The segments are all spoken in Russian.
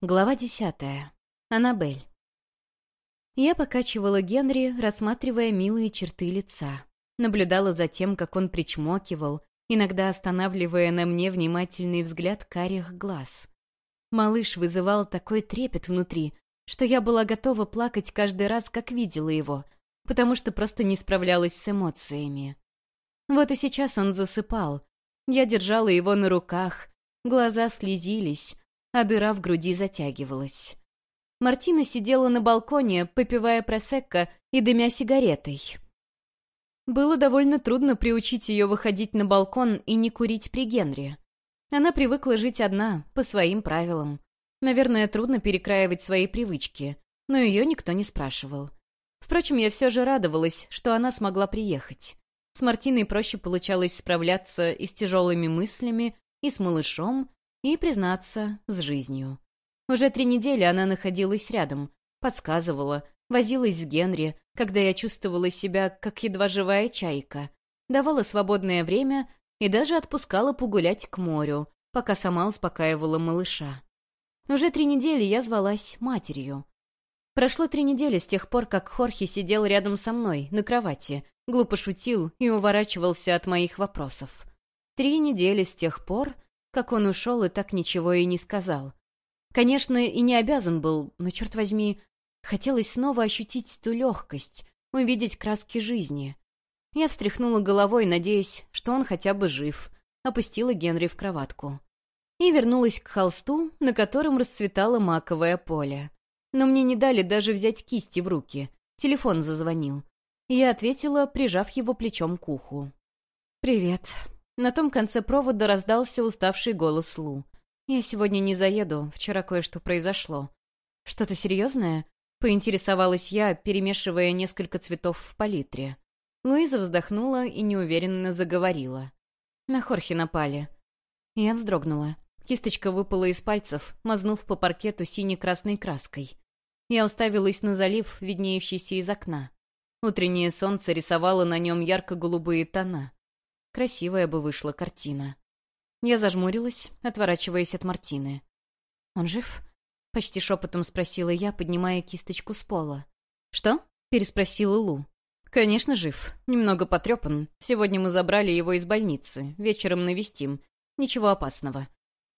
Глава десятая. Аннабель. Я покачивала Генри, рассматривая милые черты лица. Наблюдала за тем, как он причмокивал, иногда останавливая на мне внимательный взгляд карих глаз. Малыш вызывал такой трепет внутри, что я была готова плакать каждый раз, как видела его, потому что просто не справлялась с эмоциями. Вот и сейчас он засыпал. Я держала его на руках, глаза слезились, а дыра в груди затягивалась. Мартина сидела на балконе, попивая просекко и дымя сигаретой. Было довольно трудно приучить ее выходить на балкон и не курить при Генри. Она привыкла жить одна, по своим правилам. Наверное, трудно перекраивать свои привычки, но ее никто не спрашивал. Впрочем, я все же радовалась, что она смогла приехать. С Мартиной проще получалось справляться и с тяжелыми мыслями, и с малышом, и, признаться, с жизнью. Уже три недели она находилась рядом, подсказывала, возилась с Генри, когда я чувствовала себя как едва живая чайка, давала свободное время и даже отпускала погулять к морю, пока сама успокаивала малыша. Уже три недели я звалась матерью. Прошло три недели с тех пор, как Хорхе сидел рядом со мной, на кровати, глупо шутил и уворачивался от моих вопросов. Три недели с тех пор, как он ушел и так ничего и не сказал. Конечно, и не обязан был, но, черт возьми, хотелось снова ощутить ту легкость, увидеть краски жизни. Я встряхнула головой, надеясь, что он хотя бы жив, опустила Генри в кроватку. И вернулась к холсту, на котором расцветало маковое поле. Но мне не дали даже взять кисти в руки. Телефон зазвонил. Я ответила, прижав его плечом к уху. «Привет», на том конце провода раздался уставший голос Лу. «Я сегодня не заеду, вчера кое-что произошло». «Что-то серьезное?» — поинтересовалась я, перемешивая несколько цветов в палитре. Луиза вздохнула и неуверенно заговорила. «На Хорхе напали». Я вздрогнула. Кисточка выпала из пальцев, мазнув по паркету сине-красной краской. Я уставилась на залив, виднеющийся из окна. Утреннее солнце рисовало на нем ярко-голубые тона. Красивая бы вышла картина. Я зажмурилась, отворачиваясь от Мартины. «Он жив?» — почти шепотом спросила я, поднимая кисточку с пола. «Что?» — переспросила Лу. «Конечно, жив. Немного потрепан. Сегодня мы забрали его из больницы. Вечером навестим. Ничего опасного».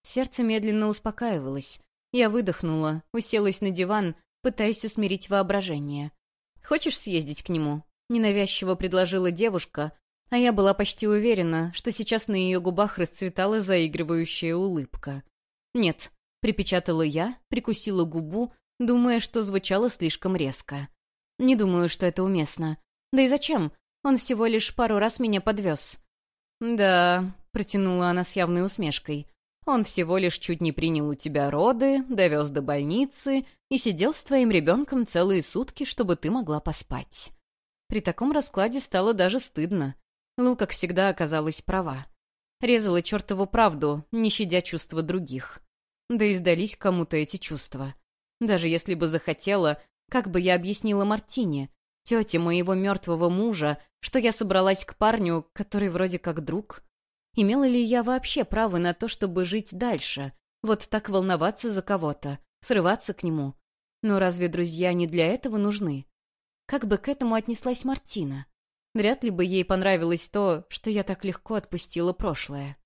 Сердце медленно успокаивалось. Я выдохнула, уселась на диван, пытаясь усмирить воображение. «Хочешь съездить к нему?» — ненавязчиво предложила девушка, а я была почти уверена, что сейчас на ее губах расцветала заигрывающая улыбка. «Нет», — припечатала я, прикусила губу, думая, что звучало слишком резко. «Не думаю, что это уместно. Да и зачем? Он всего лишь пару раз меня подвез». «Да», — протянула она с явной усмешкой. «Он всего лишь чуть не принял у тебя роды, довез до больницы и сидел с твоим ребенком целые сутки, чтобы ты могла поспать». При таком раскладе стало даже стыдно. Лу, как всегда, оказалась права. Резала чертову правду, не щадя чувства других. Да и сдались кому-то эти чувства. Даже если бы захотела, как бы я объяснила Мартине, тете моего мертвого мужа, что я собралась к парню, который вроде как друг? Имела ли я вообще право на то, чтобы жить дальше? Вот так волноваться за кого-то, срываться к нему? Но разве друзья не для этого нужны? Как бы к этому отнеслась Мартина? Вряд ли бы ей понравилось то, что я так легко отпустила прошлое.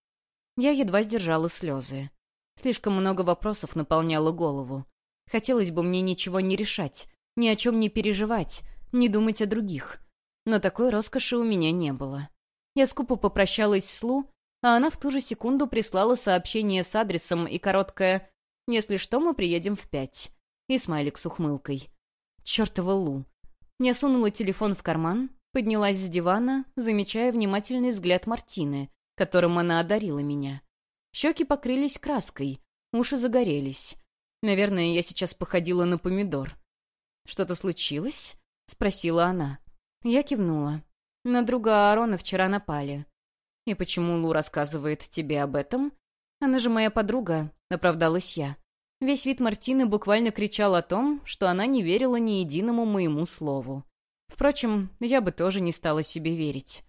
Я едва сдержала слезы. Слишком много вопросов наполняло голову. Хотелось бы мне ничего не решать, ни о чем не переживать, не думать о других. Но такой роскоши у меня не было. Я скупо попрощалась с Лу, а она в ту же секунду прислала сообщение с адресом и короткое «Если что, мы приедем в пять». И смайлик с ухмылкой. Чёртова Лу. Я сунула телефон в карман, Поднялась с дивана, замечая внимательный взгляд Мартины, которым она одарила меня. Щеки покрылись краской, уши загорелись. Наверное, я сейчас походила на помидор. «Что-то случилось?» — спросила она. Я кивнула. На друга Аарона вчера напали. «И почему Лу рассказывает тебе об этом?» «Она же моя подруга», — оправдалась я. Весь вид Мартины буквально кричал о том, что она не верила ни единому моему слову. Впрочем, я бы тоже не стала себе верить.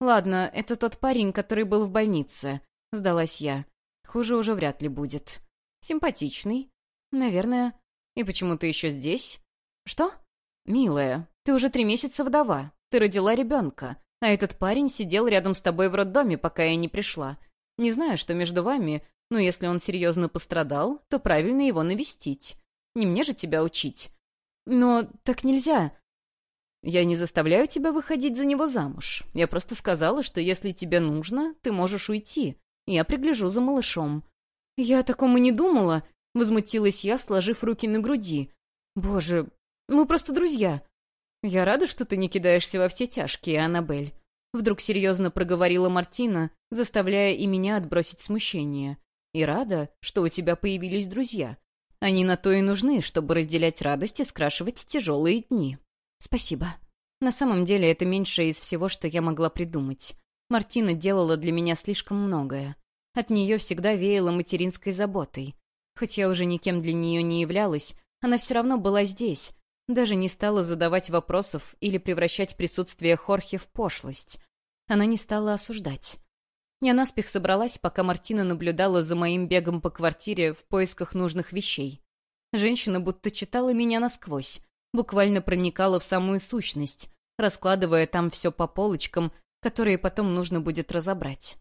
«Ладно, это тот парень, который был в больнице», — сдалась я. «Хуже уже вряд ли будет. Симпатичный». «Наверное. И почему ты еще здесь?» «Что?» «Милая, ты уже три месяца вдова. Ты родила ребенка. А этот парень сидел рядом с тобой в роддоме, пока я не пришла. Не знаю, что между вами, но если он серьезно пострадал, то правильно его навестить. Не мне же тебя учить. Но так нельзя. Я не заставляю тебя выходить за него замуж. Я просто сказала, что если тебе нужно, ты можешь уйти. Я пригляжу за малышом. Я о таком и не думала, возмутилась я, сложив руки на груди. Боже, мы просто друзья. Я рада, что ты не кидаешься во все тяжкие, Аннабель. Вдруг серьезно проговорила Мартина, заставляя и меня отбросить смущение. И рада, что у тебя появились друзья. Они на то и нужны, чтобы разделять радость и скрашивать тяжелые дни. Спасибо. На самом деле это меньшее из всего, что я могла придумать. Мартина делала для меня слишком многое. От нее всегда веяло материнской заботой. Хоть я уже никем для нее не являлась, она все равно была здесь, даже не стала задавать вопросов или превращать присутствие Хорхе в пошлость. Она не стала осуждать. Я наспех собралась, пока Мартина наблюдала за моим бегом по квартире в поисках нужных вещей. Женщина будто читала меня насквозь, буквально проникала в самую сущность, раскладывая там все по полочкам, которые потом нужно будет разобрать.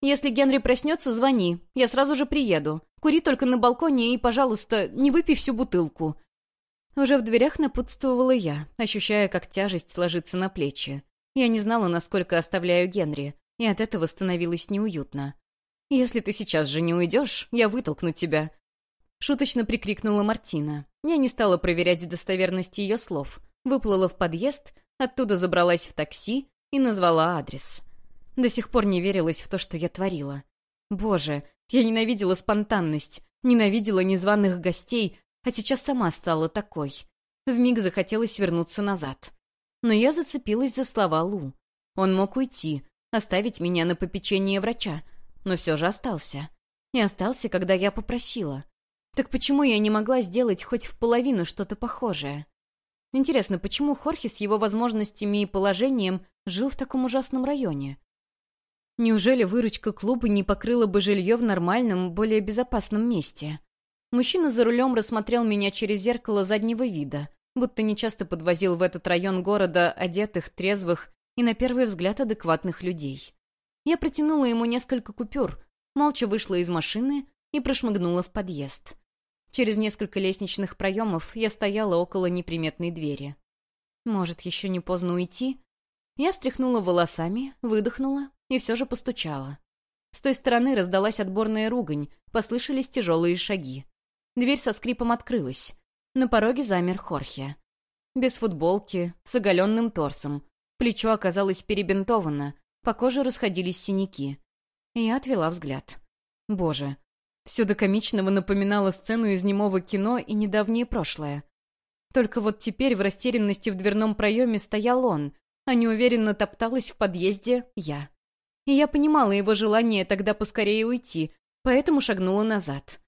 «Если Генри проснется, звони. Я сразу же приеду. Кури только на балконе и, пожалуйста, не выпей всю бутылку». Уже в дверях напутствовала я, ощущая, как тяжесть ложится на плечи. Я не знала, насколько оставляю Генри, и от этого становилось неуютно. «Если ты сейчас же не уйдешь, я вытолкну тебя», — шуточно прикрикнула Мартина. Я не стала проверять достоверность ее слов. Выплыла в подъезд, оттуда забралась в такси и назвала адрес. До сих пор не верилась в то, что я творила. Боже, я ненавидела спонтанность, ненавидела незваных гостей, а сейчас сама стала такой. Вмиг захотелось вернуться назад. Но я зацепилась за слова Лу. Он мог уйти, оставить меня на попечение врача, но все же остался. И остался, когда я попросила. Так почему я не могла сделать хоть в половину что-то похожее? Интересно, почему Хорхе с его возможностями и положением жил в таком ужасном районе? Неужели выручка клуба не покрыла бы жилье в нормальном, более безопасном месте? Мужчина за рулем рассмотрел меня через зеркало заднего вида, будто нечасто подвозил в этот район города одетых, трезвых и, на первый взгляд, адекватных людей. Я протянула ему несколько купюр, молча вышла из машины и прошмыгнула в подъезд. Через несколько лестничных проемов я стояла около неприметной двери. Может, еще не поздно уйти? Я встряхнула волосами, выдохнула и все же постучала. С той стороны раздалась отборная ругань, послышались тяжелые шаги. Дверь со скрипом открылась. На пороге замер Хорхе. Без футболки, с оголенным торсом, Плечо оказалось перебинтовано, по коже расходились синяки. Я отвела взгляд. Боже, все до комичного напоминало сцену из немого кино и недавнее прошлое. Только вот теперь в растерянности в дверном проеме стоял он, а неуверенно топталась в подъезде я. И я понимала его желание тогда поскорее уйти, поэтому шагнула назад.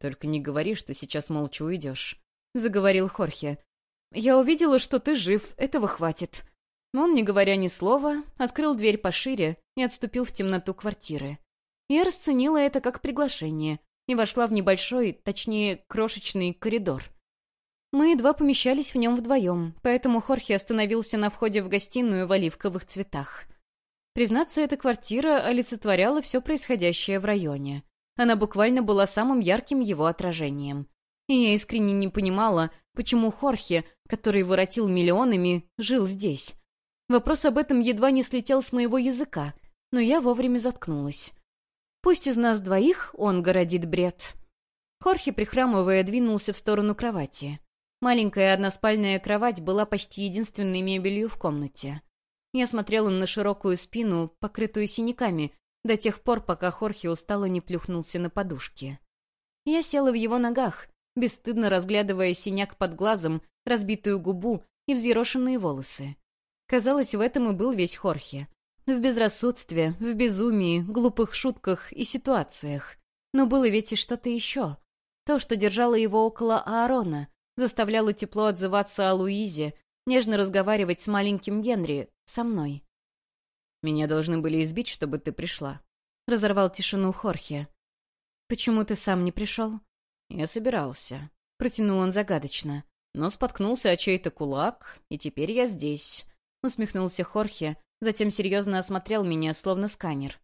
«Только не говори, что сейчас молча уйдешь», — заговорил Хорхе. «Я увидела, что ты жив, этого хватит. Он, не говоря ни слова, открыл дверь пошире и отступил в темноту квартиры. Я расценила это как приглашение и вошла в небольшой, точнее, крошечный коридор. Мы едва помещались в нем вдвоем, поэтому Хорхе остановился на входе в гостиную в оливковых цветах. Признаться, эта квартира олицетворяла все происходящее в районе. Она буквально была самым ярким его отражением. И я искренне не понимала, почему Хорхе, который воротил миллионами, жил здесь. Вопрос об этом едва не слетел с моего языка, но я вовремя заткнулась. Пусть из нас двоих он городит бред. Хорхе, прихрамывая, двинулся в сторону кровати. Маленькая односпальная кровать была почти единственной мебелью в комнате. Я смотрела на широкую спину, покрытую синяками, до тех пор, пока Хорхе устало не плюхнулся на подушке. Я села в его ногах, бесстыдно разглядывая синяк под глазом, разбитую губу и взъерошенные волосы. Казалось, в этом и был весь Хорхе. В безрассудстве, в безумии, глупых шутках и ситуациях. Но было ведь и что-то еще. То, что держало его около Аарона, заставляло тепло отзываться о Луизе, нежно разговаривать с маленьким Генри, со мной. «Меня должны были избить, чтобы ты пришла», — разорвал тишину Хорхе. «Почему ты сам не пришел?» «Я собирался», — протянул он загадочно. «Но споткнулся о чей-то кулак, и теперь я здесь», — усмехнулся Хорхе, затем серьезно осмотрел меня, словно сканер.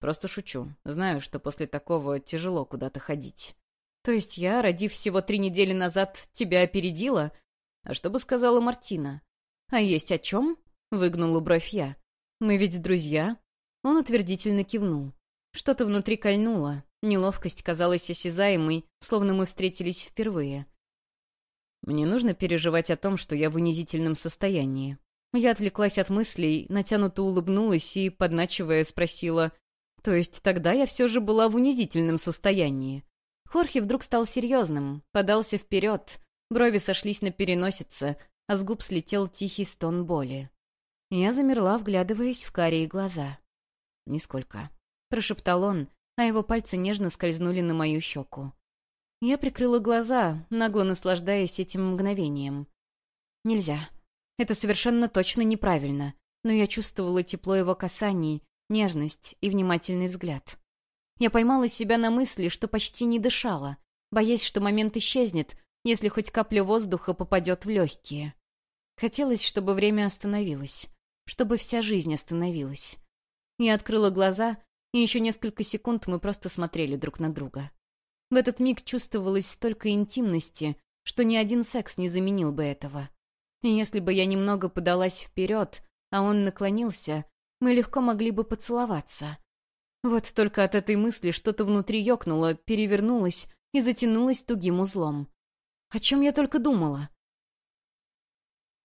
«Просто шучу. Знаю, что после такого тяжело куда-то ходить». «То есть я, родив всего три недели назад, тебя опередила?» «А что бы сказала Мартина?» «А есть о чем?» — выгнула бровь я. «Мы ведь друзья?» Он утвердительно кивнул. Что-то внутри кольнуло, неловкость казалась осязаемой, словно мы встретились впервые. «Мне нужно переживать о том, что я в унизительном состоянии». Я отвлеклась от мыслей, натянуто улыбнулась и, подначивая, спросила, «То есть тогда я все же была в унизительном состоянии?» Хорхе вдруг стал серьезным, подался вперед, брови сошлись на переносице, а с губ слетел тихий стон боли. Я замерла, вглядываясь в карие глаза. «Нисколько», — прошептал он, а его пальцы нежно скользнули на мою щеку. Я прикрыла глаза, нагло наслаждаясь этим мгновением. «Нельзя. Это совершенно точно неправильно, но я чувствовала тепло его касаний, нежность и внимательный взгляд. Я поймала себя на мысли, что почти не дышала, боясь, что момент исчезнет, если хоть капля воздуха попадет в легкие. Хотелось, чтобы время остановилось, чтобы вся жизнь остановилась. Я открыла глаза, и еще несколько секунд мы просто смотрели друг на друга. В этот миг чувствовалось столько интимности, что ни один секс не заменил бы этого. Если бы я немного подалась вперед, а он наклонился, мы легко могли бы поцеловаться. Вот только от этой мысли что-то внутри ёкнуло, перевернулось и затянулось тугим узлом. О чем я только думала?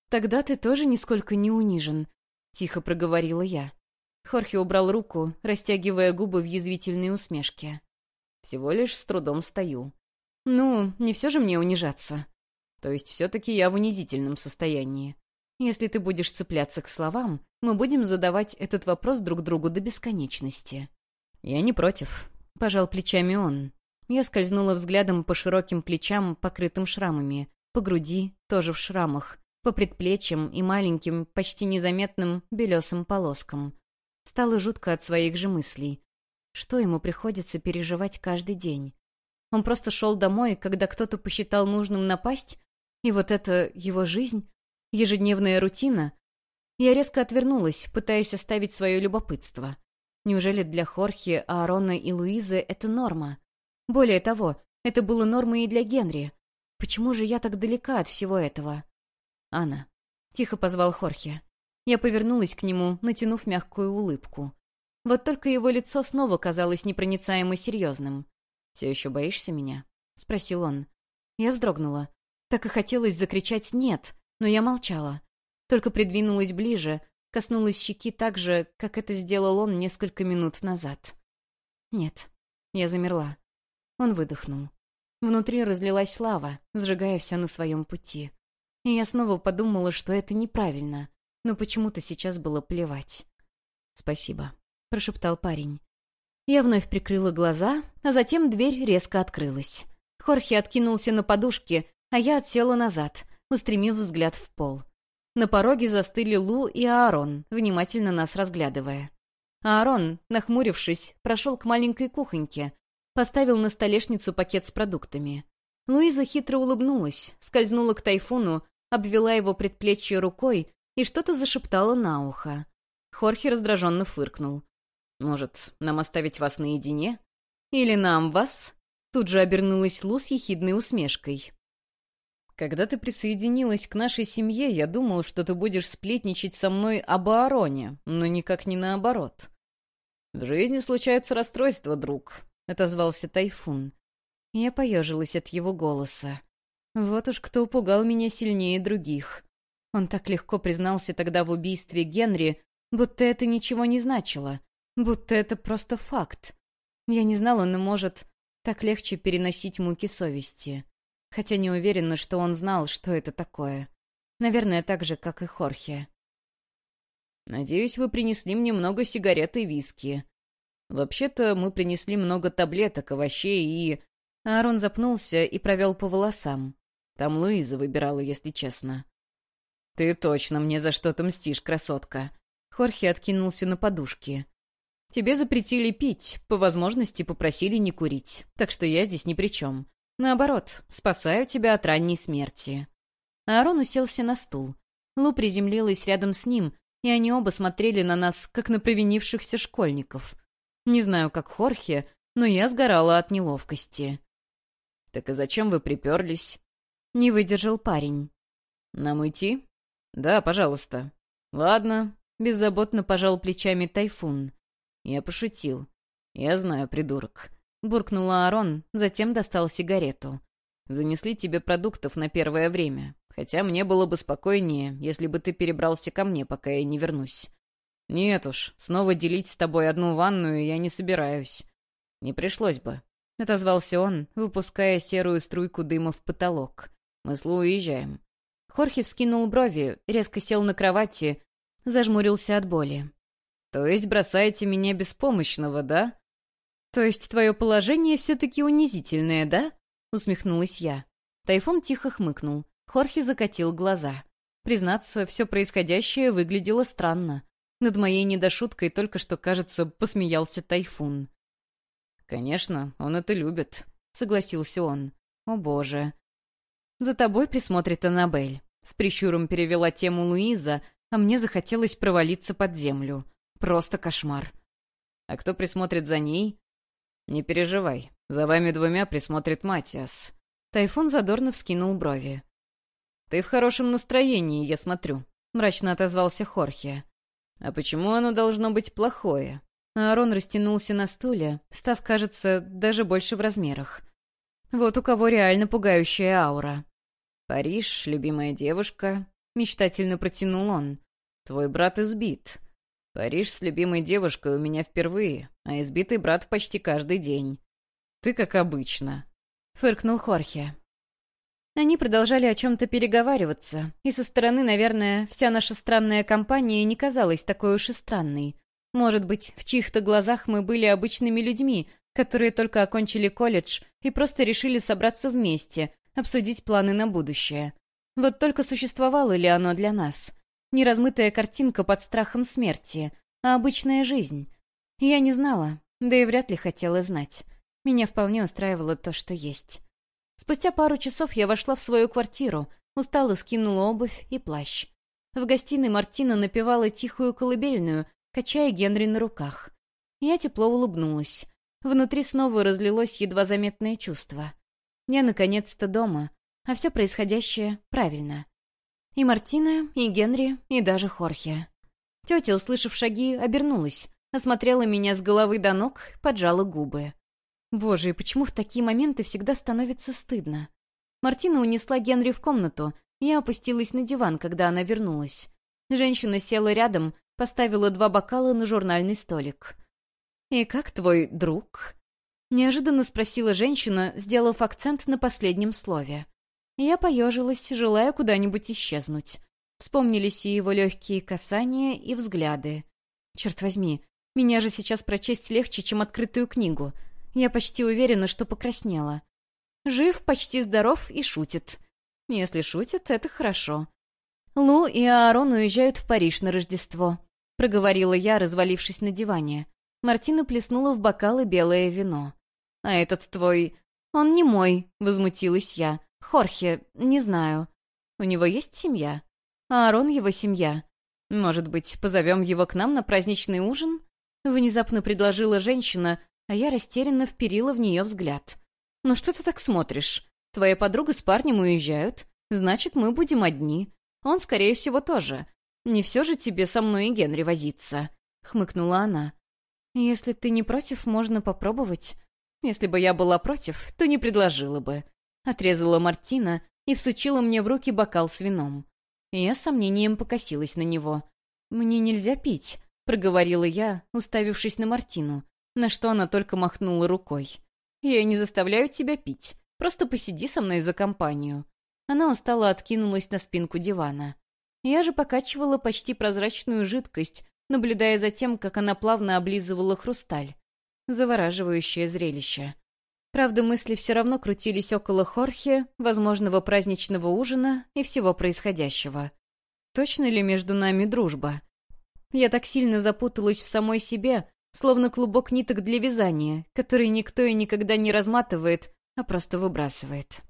«Тогда ты тоже нисколько не унижен», — тихо проговорила я. Хорхе убрал руку, растягивая губы в язвительной усмешке. «Всего лишь с трудом стою». «Ну, не все же мне унижаться. То есть все-таки я в унизительном состоянии. Если ты будешь цепляться к словам, мы будем задавать этот вопрос друг другу до бесконечности». «Я не против», — пожал плечами он. Я скользнула взглядом по широким плечам, покрытым шрамами, по груди, тоже в шрамах, по предплечьям и маленьким, почти незаметным белесым полоскам. Стало жутко от своих же мыслей. Что ему приходится переживать каждый день? Он просто шел домой, когда кто-то посчитал нужным напасть, и вот это его жизнь, ежедневная рутина. Я резко отвернулась, пытаясь оставить свое любопытство. Неужели для Хорхи, Аарона и Луизы это норма? Более того, это было нормой и для Генри. Почему же я так далека от всего этого? «Анна», — тихо позвал Хорхе. Я повернулась к нему, натянув мягкую улыбку. Вот только его лицо снова казалось непроницаемо серьезным. «Все еще боишься меня?» — спросил он. Я вздрогнула. Так и хотелось закричать «нет», но я молчала. Только придвинулась ближе, коснулась щеки так же, как это сделал он несколько минут назад. «Нет». Я замерла. Он выдохнул. Внутри разлилась лава, сжигая все на своем пути. И я снова подумала, что это неправильно, но почему-то сейчас было плевать. «Спасибо», — прошептал парень. Я вновь прикрыла глаза, а затем дверь резко открылась. Хорхе откинулся на подушке, а я отсела назад, устремив взгляд в пол. На пороге застыли Лу и Аарон, внимательно нас разглядывая. Аарон, нахмурившись, прошел к маленькой кухоньке, поставил на столешницу пакет с продуктами. Луиза хитро улыбнулась, скользнула к Тайфуну, обвела его предплечье рукой и что-то зашептала на ухо. Хорхе раздраженно фыркнул. «Может, нам оставить вас наедине? Или нам вас?» Тут же обернулась Лу с ехидной усмешкой. Когда ты присоединилась к нашей семье, я думал, что ты будешь сплетничать со мной об Аароне, но никак не наоборот. В жизни случаются расстройства, друг, — отозвался Тайфун. Я поежилась от его голоса. Вот уж кто упугал меня сильнее других. Он так легко признался тогда в убийстве Генри, будто это ничего не значило, будто это просто факт. Я не знала, но, может, так легче переносить муки совести хотя не уверена, что он знал, что это такое. Наверное, так же, как и Хорхе. «Надеюсь, вы принесли мне много сигарет и виски. Вообще-то мы принесли много таблеток, овощей и...» Аарон запнулся и провел по волосам. Там Луиза выбирала, если честно. «Ты точно мне за что-то мстишь, красотка!» Хорхе откинулся на подушке. «Тебе запретили пить, по возможности попросили не курить, так что я здесь ни при чем. Наоборот, спасаю тебя от ранней смерти». Аарон уселся на стул. Лу приземлилась рядом с ним, и они оба смотрели на нас, как на провинившихся школьников. Не знаю, как Хорхе, но я сгорала от неловкости. «Так и зачем вы приперлись?» Не выдержал парень. «Нам идти?» «Да, пожалуйста». «Ладно», — беззаботно пожал плечами Тайфун. Я пошутил. «Я знаю, придурок». Буркнула Арон, затем достал сигарету. «Занесли тебе продуктов на первое время. Хотя мне было бы спокойнее, если бы ты перебрался ко мне, пока я не вернусь. Нет уж, снова делить с тобой одну ванную я не собираюсь. Не пришлось бы. Отозвался он, выпуская серую струйку дыма в потолок. Мы с уезжаем. Хорхе вскинул брови, резко сел на кровати, зажмурился от боли. «То есть бросаете меня беспомощного, да?» «То есть твое положение все-таки унизительное, да?» — усмехнулась я. Тайфун тихо хмыкнул. Хорхе закатил глаза. Признаться, все происходящее выглядело странно. Над моей недошуткой только что, кажется, посмеялся Тайфун. «Конечно, он это любит», — согласился он. «О боже». «За тобой присмотрит Аннабель», — с прищуром перевела тему Луиза, а мне захотелось провалиться под землю. Просто кошмар. «А кто присмотрит за ней?» «Не переживай, за вами двумя присмотрит Матиас». Тайфун задорно вскинул брови. «Ты в хорошем настроении, я смотрю», — мрачно отозвался Хорхе. «А почему оно должно быть плохое?» Аарон растянулся на стуле, став, кажется, даже больше в размерах. Вот у кого реально пугающая аура. «Париж, любимая девушка», — мечтательно протянул он. «Твой брат избит. Париж с любимой девушкой у меня впервые, а избитый брат почти каждый день. Ты как обычно», — фыркнул Хорхе. Они продолжали о чем-то переговариваться, и со стороны, наверное, вся наша странная компания не казалась такой уж и странной. Может быть, в чьих-то глазах мы были обычными людьми, которые только окончили колледж и просто решили собраться вместе, обсудить планы на будущее. Вот только существовало ли оно для нас? Не размытая картинка под страхом смерти, а обычная жизнь. Я не знала, да и вряд ли хотела знать. Меня вполне устраивало то, что есть. Спустя пару часов я вошла в свою квартиру, устало скинула обувь и плащ. В гостиной Мартина напевала тихую колыбельную, качая Генри на руках. Я тепло улыбнулась. Внутри снова разлилось едва заметное чувство. Я наконец-то дома, а все происходящее правильно. И Мартина, и Генри, и даже Хорхе. Тетя, услышав шаги, обернулась, осмотрела меня с головы до ног, поджала губы. Боже, почему в такие моменты всегда становится стыдно? Мартина унесла Генри в комнату, я опустилась на диван, когда она вернулась. Женщина села рядом, поставила два бокала на журнальный столик. «И как твой друг?» Неожиданно спросила женщина, сделав акцент на последнем слове. Я поежилась, желая куда-нибудь исчезнуть. Вспомнились и его легкие касания и взгляды. Черт возьми, меня же сейчас прочесть легче, чем открытую книгу — я почти уверена, что покраснела. Жив, почти здоров и шутит. Если шутит, это хорошо. Лу и Аарон уезжают в Париж на Рождество. Проговорила я, развалившись на диване. Мартина плеснула в бокалы белое вино. «А этот твой...» «Он не мой», — возмутилась я. «Хорхе, не знаю. У него есть семья? Аарон его семья. Может быть, позовем его к нам на праздничный ужин?» Внезапно предложила женщина, а я растерянно вперила в нее взгляд. «Ну что ты так смотришь? Твоя подруга с парнем уезжают, значит, мы будем одни. Он, скорее всего, тоже. Не все же тебе со мной и Генри возиться», — хмыкнула она. «Если ты не против, можно попробовать. Если бы я была против, то не предложила бы». Отрезала Мартина и всучила мне в руки бокал с вином. Я с сомнением покосилась на него. «Мне нельзя пить», — проговорила я, уставившись на Мартину на что она только махнула рукой. «Я не заставляю тебя пить. Просто посиди со мной за компанию». Она устало откинулась на спинку дивана. Я же покачивала почти прозрачную жидкость, наблюдая за тем, как она плавно облизывала хрусталь. Завораживающее зрелище. Правда, мысли все равно крутились около Хорхе, возможного праздничного ужина и всего происходящего. Точно ли между нами дружба? Я так сильно запуталась в самой себе, словно клубок ниток для вязания, который никто и никогда не разматывает, а просто выбрасывает.